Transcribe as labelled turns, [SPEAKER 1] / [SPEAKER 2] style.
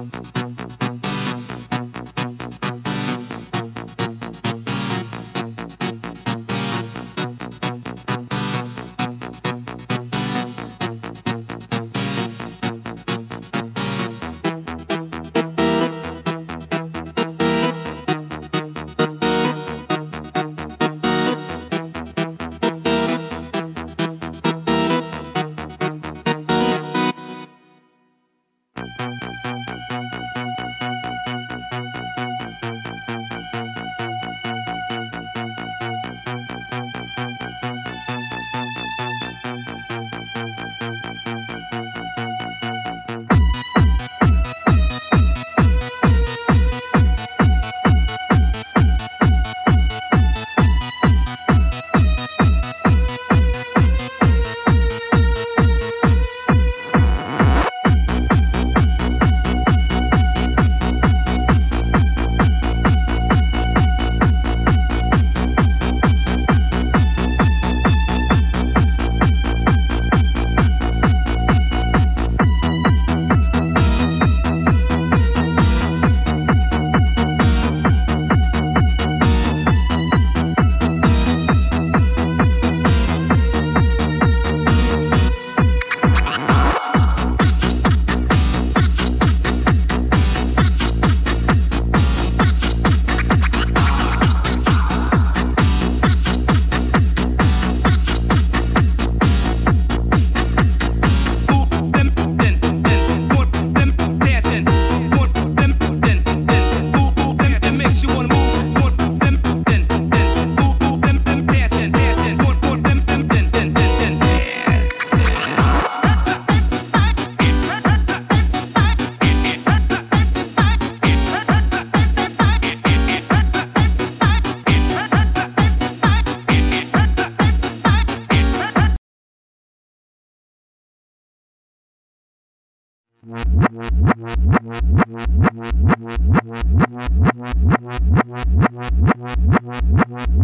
[SPEAKER 1] Boom, boom, boom. Thank you.